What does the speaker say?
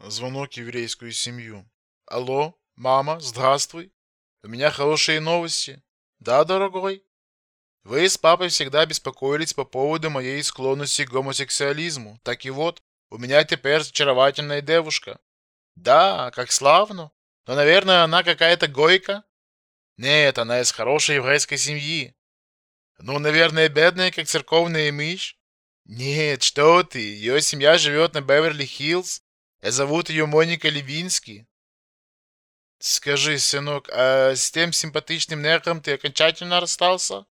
Звонок еврейскую семью. Алло, мама, здравствуй. У меня хорошие новости. Да, дорогой? Вы с папой всегда беспокоились по поводу моей склонности к гомосексуализму. Так и вот, у меня теперь очаровательная девушка. Да, как славно. Но, наверное, она какая-то гойка. Нет, она из хорошей еврейской семьи. Ну, наверное, бедная, как церковная мышь. Нет, что ты, ее семья живет на Беверли-Хиллз. И зовут ее Моника Левински. Скажи, сынок, а с тем симпатичным негром ты окончательно расстался?